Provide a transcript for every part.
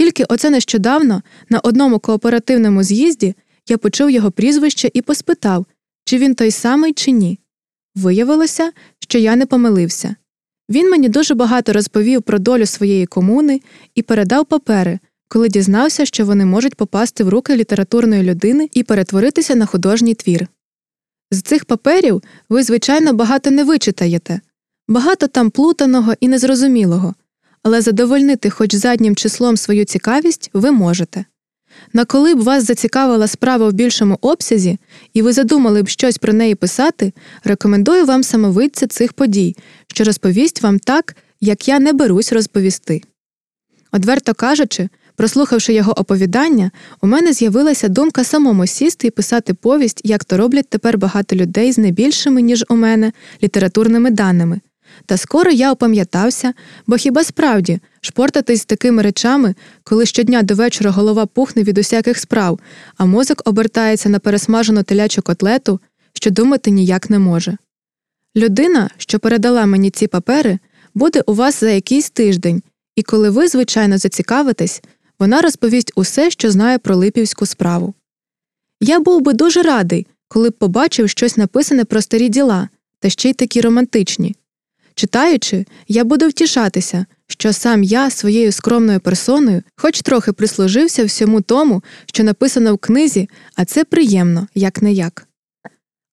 Тільки оце нещодавно на одному кооперативному з'їзді я почув його прізвище і поспитав, чи він той самий, чи ні. Виявилося, що я не помилився. Він мені дуже багато розповів про долю своєї комуни і передав папери, коли дізнався, що вони можуть попасти в руки літературної людини і перетворитися на художній твір. З цих паперів ви, звичайно, багато не вичитаєте, багато там плутаного і незрозумілого, але задовольнити хоч заднім числом свою цікавість ви можете. На коли б вас зацікавила справа в більшому обсязі, і ви задумали б щось про неї писати, рекомендую вам самовидця цих подій, що розповість вам так, як я не берусь розповісти. Одверто кажучи, прослухавши його оповідання, у мене з'явилася думка самому сісти і писати повість, як то роблять тепер багато людей з не більшими, ніж у мене, літературними даними. Та скоро я опам'ятався, бо хіба справді шпортатись з такими речами, коли щодня до вечора голова пухне від усяких справ, а мозок обертається на пересмажену телячу котлету, що думати ніяк не може. Людина, що передала мені ці папери, буде у вас за якийсь тиждень, і коли ви, звичайно, зацікавитесь, вона розповість усе, що знає про липівську справу. Я був би дуже радий, коли б побачив щось написане про старі діла, та ще й такі романтичні. Читаючи, я буду втішатися, що сам я своєю скромною персоною хоч трохи прислужився всьому тому, що написано в книзі, а це приємно, як не як.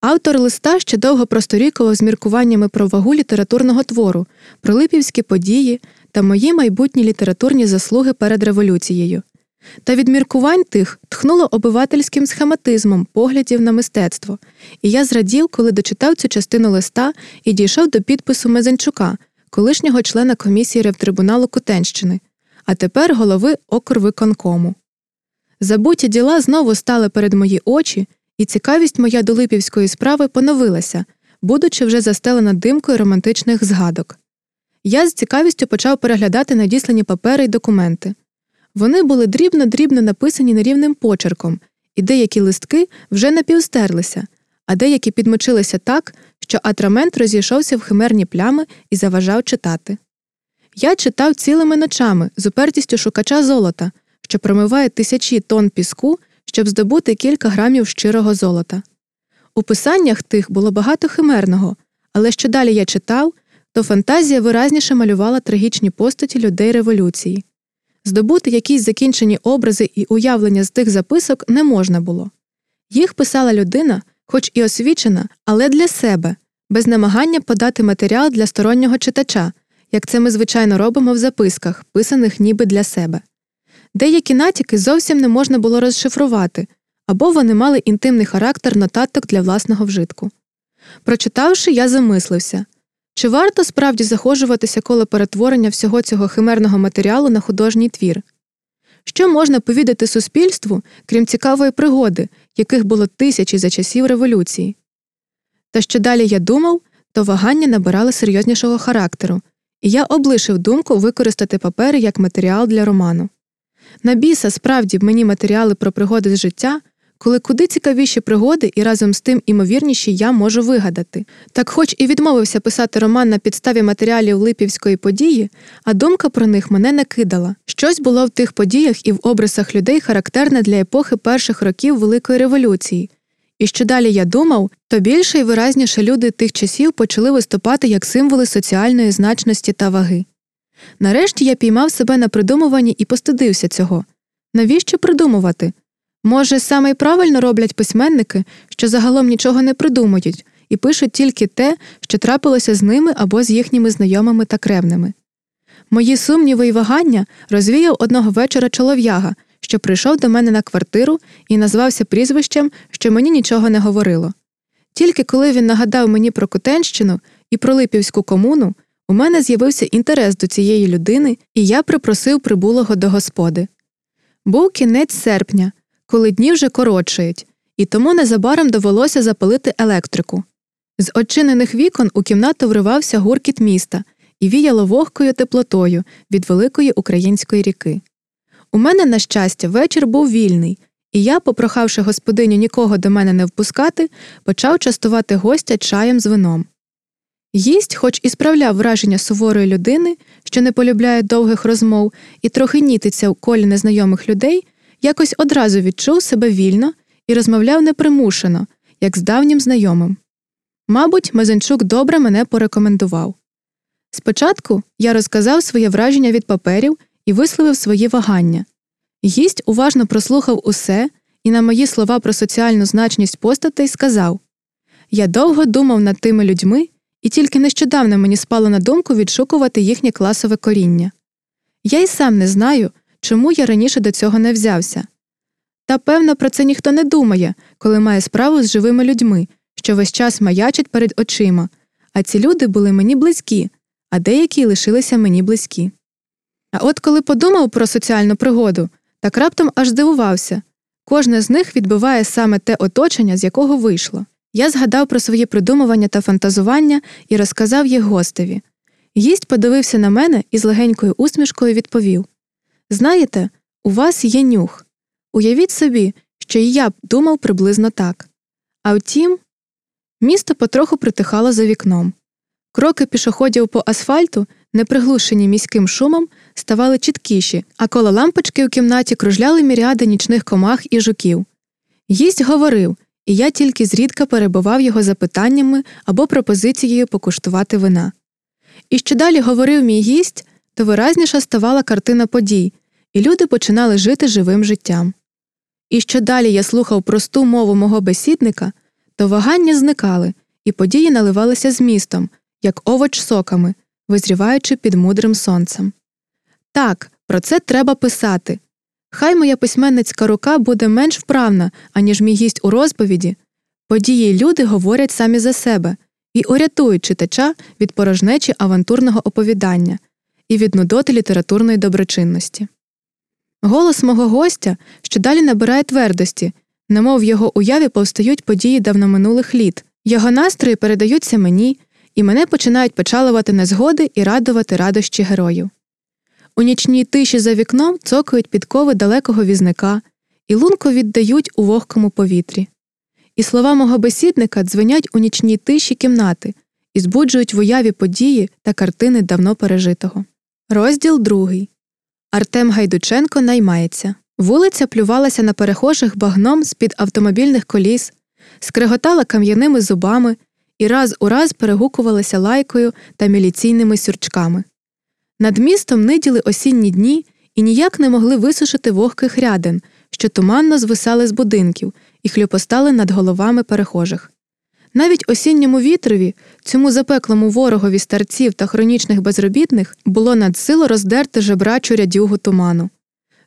Автор листа ще довго просторікував з міркуваннями про вагу літературного твору, про липівські події та мої майбутні літературні заслуги перед революцією. Та від міркувань тих тхнуло обивательським схематизмом поглядів на мистецтво, і я зрадів, коли дочитав цю частину листа і дійшов до підпису Мезенчука, колишнього члена комісії Ревтрибуналу Кутенщини, а тепер голови Окрвиконкому. Забуті діла знову стали перед мої очі, і цікавість моя до липівської справи поновилася, будучи вже застелена димкою романтичних згадок. Я з цікавістю почав переглядати надіслані папери й документи. Вони були дрібно дрібно написані нерівним почерком, і деякі листки вже напівстерлися, а деякі підмочилися так, що атрамент розійшовся в химерні плями і заважав читати. Я читав цілими ночами з упертістю шукача золота, що промиває тисячі тонн піску, щоб здобути кілька грамів щирого золота. У писаннях тих було багато химерного, але що далі я читав, то фантазія виразніше малювала трагічні постаті людей революції. Здобути якісь закінчені образи і уявлення з тих записок не можна було. Їх писала людина, хоч і освічена, але для себе, без намагання подати матеріал для стороннього читача, як це ми звичайно робимо в записках, писаних ніби для себе. Деякі натяки зовсім не можна було розшифрувати, або вони мали інтимний характер нотаток для власного вжитку. Прочитавши, я замислився чи варто справді захожуватися коло перетворення всього цього химерного матеріалу на художній твір? Що можна повідати суспільству, крім цікавої пригоди, яких було тисячі за часів революції? Та що далі я думав, то вагання набирали серйознішого характеру, і я облишив думку використати папери як матеріал для роману. На біса справді мені матеріали про пригоди з життя, коли куди цікавіші пригоди і разом з тим імовірніші я можу вигадати. Так, хоч і відмовився писати роман на підставі матеріалів липівської події, а думка про них мене не кидала. Щось було в тих подіях і в обрисах людей характерне для епохи перших років Великої революції. І що далі я думав, то більше і виразніше люди тих часів почали виступати як символи соціальної значності та ваги. Нарешті я піймав себе на придумуванні і постидився цього. Навіщо придумувати? Може, саме й правильно роблять письменники, що загалом нічого не придумують, і пишуть тільки те, що трапилося з ними або з їхніми знайомими та кревними. Мої сумніви й вагання розвіяв одного вечора чолов'яга, що прийшов до мене на квартиру і назвався прізвищем, що мені нічого не говорило. Тільки коли він нагадав мені про Котенщину і про Липівську комуну, у мене з'явився інтерес до цієї людини, і я припросив прибулого до господи. Був кінець серпня, коли дні вже коротшають, і тому незабаром довелося запалити електрику. З очинених вікон у кімнату вривався гуркіт міста і віяло вогкою теплотою від великої української ріки. У мене, на щастя, вечір був вільний, і я, попрохавши господиню нікого до мене не впускати, почав частувати гостя чаєм з вином. Гість, хоч і справляв враження суворої людини, що не полюбляє довгих розмов і трохи нітиться у колі незнайомих людей, якось одразу відчув себе вільно і розмовляв непримушено, як з давнім знайомим. Мабуть, Мезенчук добре мене порекомендував. Спочатку я розказав своє враження від паперів і висловив свої вагання. Гість уважно прослухав усе і на мої слова про соціальну значність постатей сказав Я довго думав над тими людьми, і тільки нещодавно мені спало на думку відшукувати їхнє класове коріння. Я й сам не знаю, чому я раніше до цього не взявся. Та певно про це ніхто не думає, коли має справу з живими людьми, що весь час маячать перед очима, а ці люди були мені близькі, а деякі лишилися мені близькі. А от коли подумав про соціальну пригоду, так раптом аж здивувався кожне з них відбиває саме те оточення, з якого вийшло. Я згадав про свої придумування та фантазування і розказав їх гостеві. Гість подивився на мене і з легенькою усмішкою відповів Знаєте, у вас є нюх. Уявіть собі, що і я б думав приблизно так. А втім, місто потроху притихало за вікном. Кроки пішоходів по асфальту, не приглушені міським шумом, ставали чіткіші, а коло лампочки у кімнаті кружляли міріади нічних комах і жуків. Гість говорив, і я тільки зрідка перебував його запитаннями або пропозицією покуштувати вина. І що далі говорив мій гість, то виразніша ставала картина подій, і люди починали жити живим життям. І що далі я слухав просту мову мого бесідника, то вагання зникали, і події наливалися змістом, як овоч соками, визріваючи під мудрим сонцем. Так, про це треба писати. Хай моя письменницька рука буде менш вправна, аніж мій гість у розповіді, події люди говорять самі за себе і урятують читача від порожнечі авантурного оповідання і від нудоти літературної доброчинності. Голос мого гостя що далі набирає твердості, немов в його уяві повстають події давноминулих літ, його настрої передаються мені, і мене починають печалувати незгоди і радувати радощі герою. У нічній тиші за вікном цокають підкови далекого візника і лунко віддають у вогкому повітрі. І слова мого бесідника дзвенять у нічній тиші кімнати і збуджують в уяві події та картини давно пережитого. Розділ другий. Артем Гайдученко наймається. Вулиця плювалася на перехожих багном з під автомобільних коліс, скреготала кам'яними зубами і раз у раз перегукувалася лайкою та міліційними сюрчками. Над містом ниділи осінні дні і ніяк не могли висушити вогких рядин, що туманно звисали з будинків і хлюпостали над головами перехожих. Навіть осінньому вітрові, цьому запеклому ворогові старців та хронічних безробітних було надсило роздерти жебрачу рядюгу туману.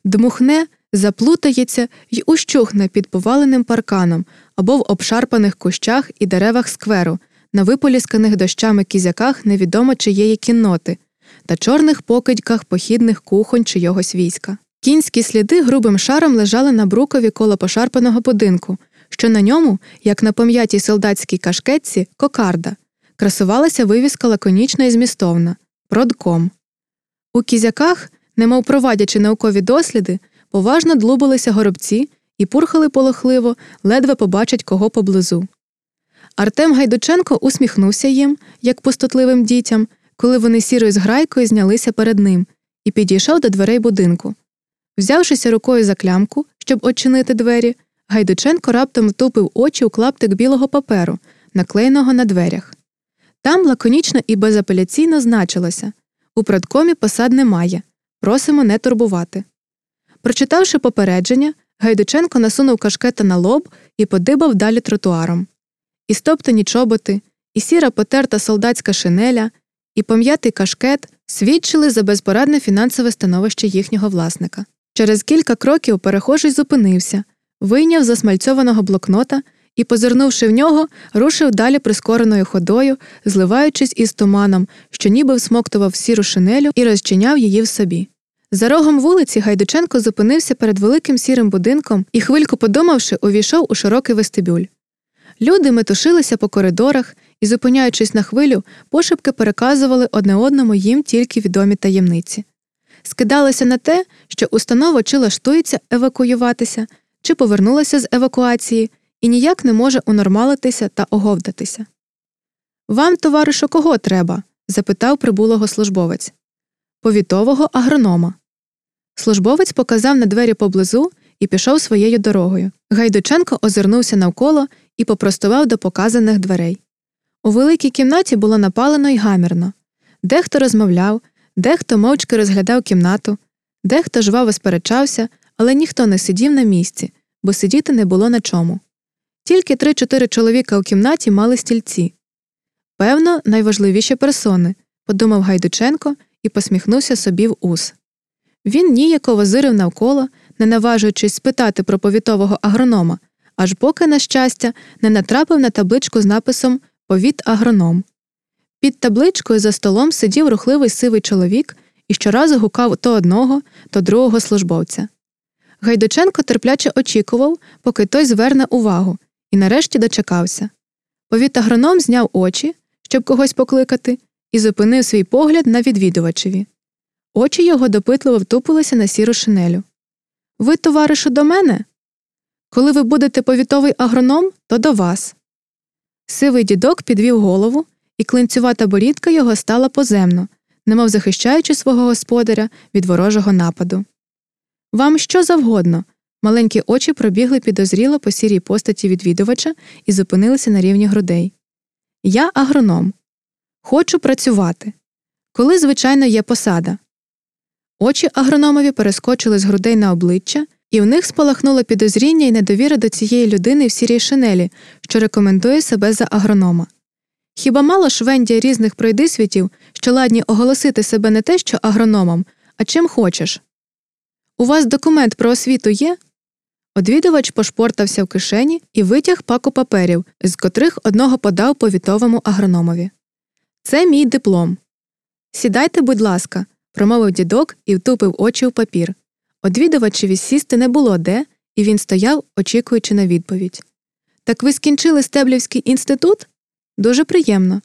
Дмухне, заплутається й ущухне під поваленим парканом або в обшарпаних кущах і деревах скверу, на виполісканих дощами кізяках невідомо чиєї кінноти та чорних покидьках похідних кухонь чийогось війська. Кінські сліди грубим шаром лежали на брукові коло пошарпаного будинку, що на ньому, як на пом'ятій солдатській кашкетці, кокарда, красувалася вивіска лаконічна і змістовна продком. У кізяках, немов провадячи наукові досліди, поважно длубилися горобці і пурхали полохливо, ледве побачать кого поблизу. Артем Гайдученко усміхнувся їм, як пустотливим дітям, коли вони сірою зграйкою знялися перед ним, і підійшов до дверей будинку. Взявшися рукою за клямку, щоб очинити двері, Гайдученко раптом втупив очі у клаптик білого паперу, наклеєного на дверях. Там лаконічно і безапеляційно значилося у продкомі посад немає. Просимо не турбувати. Прочитавши попередження, Гайдученко насунув кашкета на лоб і подибав далі тротуаром. І стоптані чоботи, і сіра потерта солдатська шинеля, і пом'ятий кашкет свідчили за безпорадне фінансове становище їхнього власника. Через кілька кроків перехожий зупинився, вийняв засмальцьованого блокнота і, позирнувши в нього, рушив далі прискореною ходою, зливаючись із туманом, що ніби всмоктував сіру шинелю і розчиняв її в собі. За рогом вулиці Гайдученко зупинився перед великим сірим будинком і, хвильку подумавши, увійшов у широкий вестибюль. Люди метушилися по коридорах і, зупиняючись на хвилю, пошепки переказували одне одному їм тільки відомі таємниці. Скидалося на те, що установа чи лаштується евакуюватися, чи повернулася з евакуації і ніяк не може унормалитися та оговдатися. Вам, товаришу, кого треба? запитав прибулого службовець. Повітового агронома. Службовець показав на двері поблизу і пішов своєю дорогою. Гайдученко озирнувся навколо і попростував до показаних дверей. У великій кімнаті було напалено й гамірно. Дехто розмовляв, дехто мовчки розглядав кімнату, дехто жваво сперечався, але ніхто не сидів на місці, бо сидіти не було на чому. Тільки три-чотири чоловіка у кімнаті мали стільці. Певно, найважливіші персони, подумав Гайдученко і посміхнувся собі в ус. Він ніяково зирив навколо, не наважуючись спитати про повітового агронома, аж поки, на щастя, не натрапив на табличку з написом Повіт агроном. Під табличкою за столом сидів рухливий сивий чоловік і щоразу гукав то одного, то другого службовця. Гайдученко терпляче очікував, поки той зверне увагу, і нарешті дочекався. Повіт агроном зняв очі, щоб когось покликати, і зупинив свій погляд на відвідувачеві. Очі його допитливо втупилися на сіру шинелю. Ви, товаришу, до мене? Коли ви будете повітовий агроном, то до вас. Сивий дідок підвів голову, і клинцювата борідка його стала поземно, немов захищаючи свого господаря від ворожого нападу. Вам що завгодно. Маленькі очі пробігли підозріло по сірій постаті відвідувача і зупинилися на рівні грудей. Я агроном. Хочу працювати. Коли, звичайно, є посада. Очі агрономові перескочили з грудей на обличчя, і в них спалахнуло підозріння і недовіра до цієї людини в сірій шинелі, що рекомендує себе за агронома. Хіба мало швендія різних пройдисвітів, що ладні оголосити себе не те, що агрономом, а чим хочеш? У вас документ про освіту є? Одвідувач пошпортався в кишені і витяг паку паперів, з котрих одного подав повітовому агрономові. Це мій диплом. Сідайте, будь ласка, промовив дідок і втупив очі у папір. Одвідувачеві сісти не було де, і він стояв, очікуючи на відповідь. Так ви скінчили Стеблівський інститут? Дуже приємно.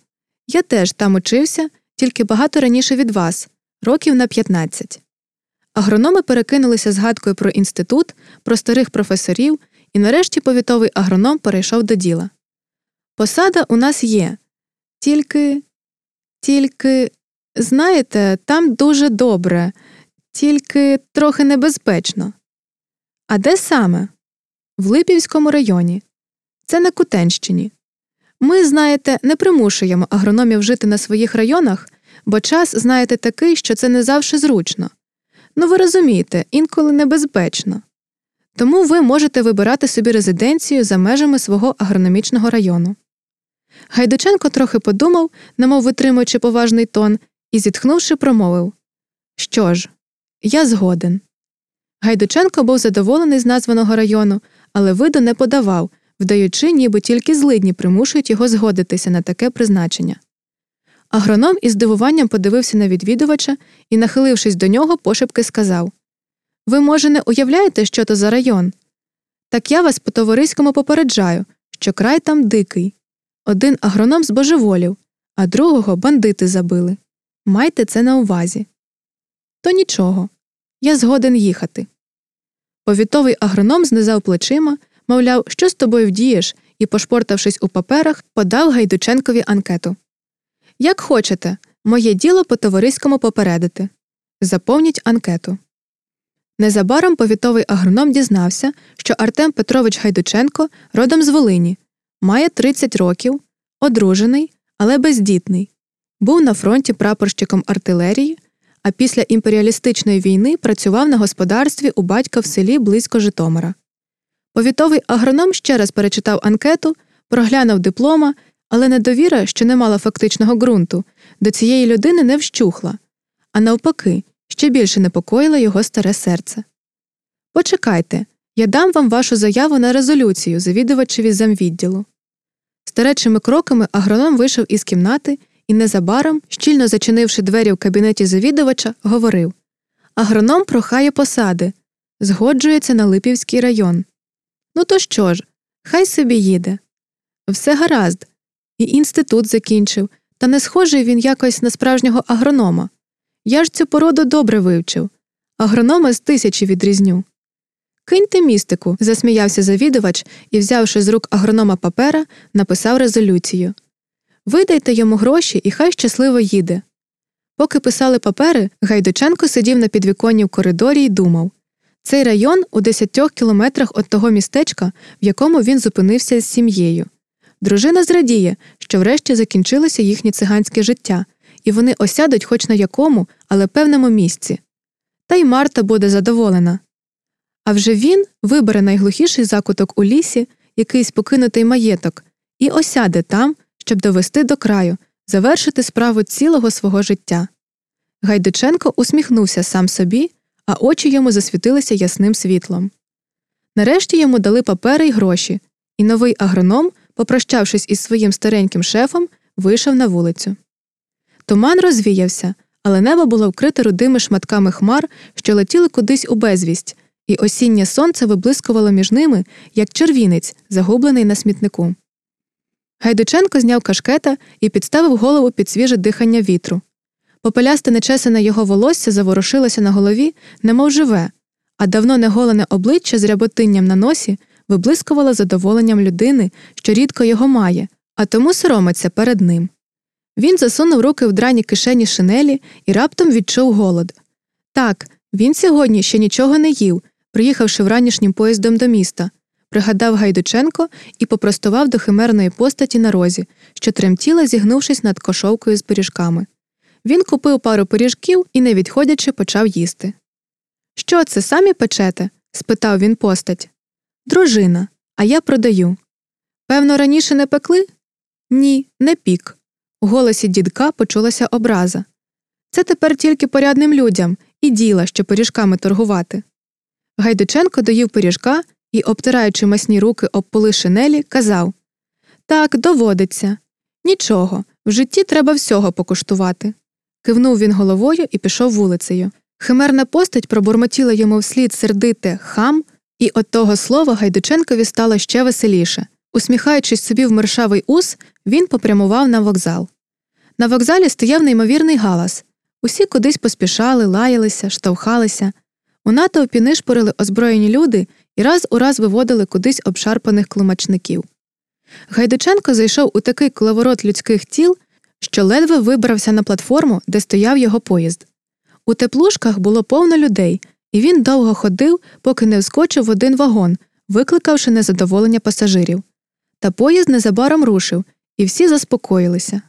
Я теж там учився, тільки багато раніше від вас, років на 15. Агрономи перекинулися згадкою про інститут, про старих професорів, і нарешті повітовий агроном перейшов до діла. Посада у нас є. Тільки, тільки, знаєте, там дуже добре, тільки трохи небезпечно. А де саме? В Липівському районі. Це на Кутенщині. Ми, знаєте, не примушуємо агрономів жити на своїх районах, бо час, знаєте, такий, що це не завжди зручно. Ну ви розумієте, інколи небезпечно. Тому ви можете вибирати собі резиденцію за межами свого агрономічного району. Гайдученко трохи подумав, немов витримуючи поважний тон, і, зітхнувши, промовив Що ж, я згоден. Гайдученко був задоволений з названого району, але виду не подавав, вдаючи, ніби тільки злидні примушують його згодитися на таке призначення. Агроном із здивуванням подивився на відвідувача і, нахилившись до нього, пошепки сказав Ви, може, не уявляєте, що то за район? Так я вас по товариському попереджаю, що край там дикий. Один агроном збожеволів, а другого бандити забили. Майте це на увазі. То нічого. Я згоден їхати. Повітовий агроном знизав плечима, мовляв, що з тобою вдієш, і, пошпортавшись у паперах, подав Гайдученкові анкету. Як хочете, моє діло по товариському попередити. Заповніть анкету. Незабаром повітовий агроном дізнався, що Артем Петрович Гайдученко родом з Волині, має 30 років, одружений, але бездітний, був на фронті прапорщиком артилерії, а після імперіалістичної війни працював на господарстві у батька в селі близько Житомира. Повітовий агроном ще раз перечитав анкету, проглянув диплома, але недовіра, що не мала фактичного ґрунту, до цієї людини не вщухла, а навпаки, ще більше непокоїла його старе серце. Почекайте, я дам вам вашу заяву на резолюцію завідувачеві замвідділу. Старечими кроками агроном вийшов із кімнати і незабаром, щільно зачинивши двері в кабінеті завідувача, говорив Агроном прохає посади, згоджується на Липівський район. Ну то що ж, хай собі їде. Все гаразд, і інститут закінчив, та не схожий він якось на справжнього агронома. Я ж цю породу добре вивчив. Агронома з тисячі відрізню. Киньте містику, засміявся завідувач і, взявши з рук агронома папера, написав резолюцію. Видайте йому гроші і хай щасливо їде. Поки писали папери, Гайдученко сидів на підвіконні в коридорі і думав цей район у десятьох кілометрах від того містечка, в якому він зупинився з сім'єю. Дружина зрадіє, що врешті закінчилося їхнє циганське життя, і вони осядуть хоч на якому, але певному місці. Та й Марта буде задоволена. А вже він вибере найглухіший закуток у лісі, якийсь покинутий маєток, і осяде там, щоб довести до краю, завершити справу цілого свого життя. Гайдученко усміхнувся сам собі, а очі йому засвітилися ясним світлом. Нарешті йому дали папери й гроші, і новий агроном, попрощавшись із своїм стареньким шефом, вийшов на вулицю. Туман розвіявся, але небо було вкрите рудими шматками хмар, що летіли кудись у безвість, і осіннє сонце виблискувало між ними, як червінець, загублений на смітнику. Гайдученко зняв кашкета і підставив голову під свіже дихання вітру. Попелясте нечесане його волосся заворушилося на голові, немов живе, а давно неголене обличчя з ряботинням на носі виблискувало задоволенням людини, що рідко його має, а тому соромиться перед ним. Він засунув руки в драні кишені шинелі і раптом відчув голод. Так, він сьогодні ще нічого не їв, приїхавши вранішнім поїздом до міста, пригадав Гайдученко і попростував до химерної постаті на розі, що тремтіла, зігнувшись над кошовкою з пиріжками. Він купив пару пиріжків і, не відходячи, почав їсти. Що це самі печете? спитав він постать. Дружина, а я продаю. Певно, раніше не пекли? Ні, не пік. У голосі дідка почулася образа. Це тепер тільки порядним людям і діла, що пиріжками торгувати. Гайдученко доїв пиріжка і, обтираючи масні руки об поли шинелі, казав Так, доводиться. Нічого, в житті треба всього покуштувати. Кивнув він головою і пішов вулицею. Химерна постать пробурмотіла йому вслід сердите хам, і от того слова Гайдученкові стало ще веселіше. Усміхаючись собі в мершавий ус, він попрямував на вокзал. На вокзалі стояв неймовірний галас. Усі кудись поспішали, лаялися, штовхалися. У натовпі нишпорили озброєні люди і раз у раз виводили кудись обшарпаних клумачників. Гайдученко зайшов у такий коловорот людських тіл, що ледве вибрався на платформу, де стояв його поїзд. У теплушках було повно людей, і він довго ходив, поки не вскочив в один вагон, викликавши незадоволення пасажирів. Та поїзд незабаром рушив, і всі заспокоїлися.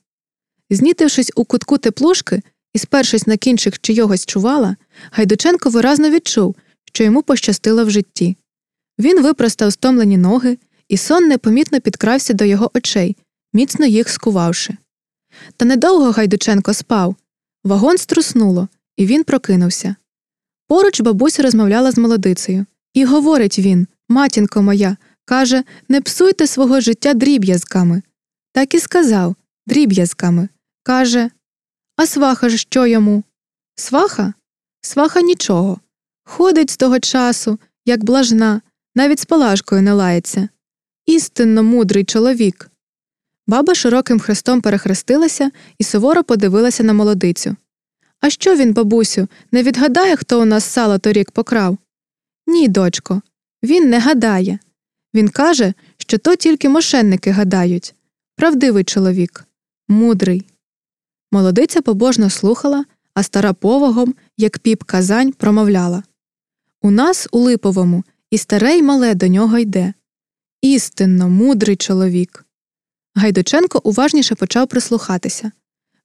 Знітившись у кутку теплушки і спершись на кінчик чийогось чувала, Гайдученко виразно відчув, що йому пощастило в житті. Він випростав стомлені ноги, і сон непомітно підкрався до його очей, міцно їх скувавши. Та недовго Гайдученко спав. Вагон струснуло, і він прокинувся. Поруч бабуся розмовляла з молодицею. І говорить він матінко моя, каже, не псуйте свого життя дріб'язками. Так і сказав дріб'язками. Каже А сваха ж що йому? Сваха? Сваха нічого. Ходить з того часу, як блажна, навіть з палашкою не лається. Істинно мудрий чоловік. Баба широким хрестом перехрестилася і суворо подивилася на молодицю. А що він, бабусю, не відгадає, хто у нас сало торік покрав? Ні, дочко, він не гадає. Він каже, що то тільки мошенники гадають. Правдивий чоловік, мудрий. Молодиця побожно слухала, а стара повагом, як піп казань, промовляла У нас, у Липовому, і старе й мале до нього йде. Істинно, мудрий чоловік. Гайдученко уважніше почав прислухатися.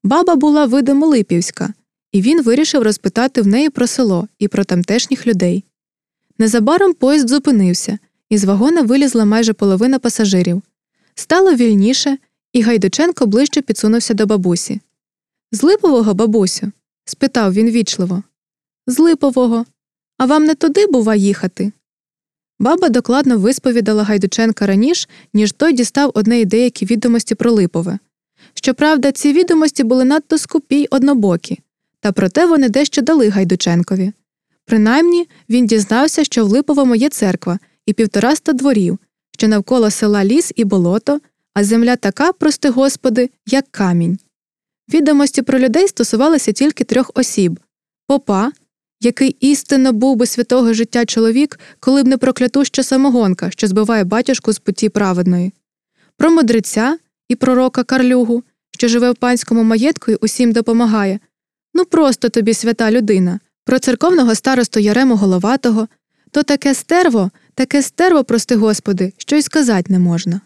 Баба була видимо липівська, і він вирішив розпитати в неї про село і про тамтешніх людей. Незабаром поїзд зупинився, і з вагона вилізла майже половина пасажирів. Стало вільніше, і Гайдученко ближче підсунувся до бабусі. З липового, бабусю? спитав він вічливо. З липового. А вам не туди, бува, їхати? Баба докладно висповідала Гайдученка раніше, ніж той дістав одне деякі відомості про Липове. Щоправда, ці відомості були надто скупі й однобокі, та проте вони дещо дали Гайдученкові. Принаймні він дізнався, що в Липовому є церква і півтораста дворів, що навколо села ліс і болото, а земля така, прости господи, як камінь. Відомості про людей стосувалися тільки трьох осіб попа, який істинно був би святого життя чоловік, коли б не проклятуща самогонка, що збиває батюшку з путі праведної, про мудреця і пророка Карлюгу, що живе в панському маєтку і усім допомагає. Ну просто тобі свята людина. Про церковного старосту Ярему Головатого то таке стерво, таке стерво, прости господи, що й сказать не можна.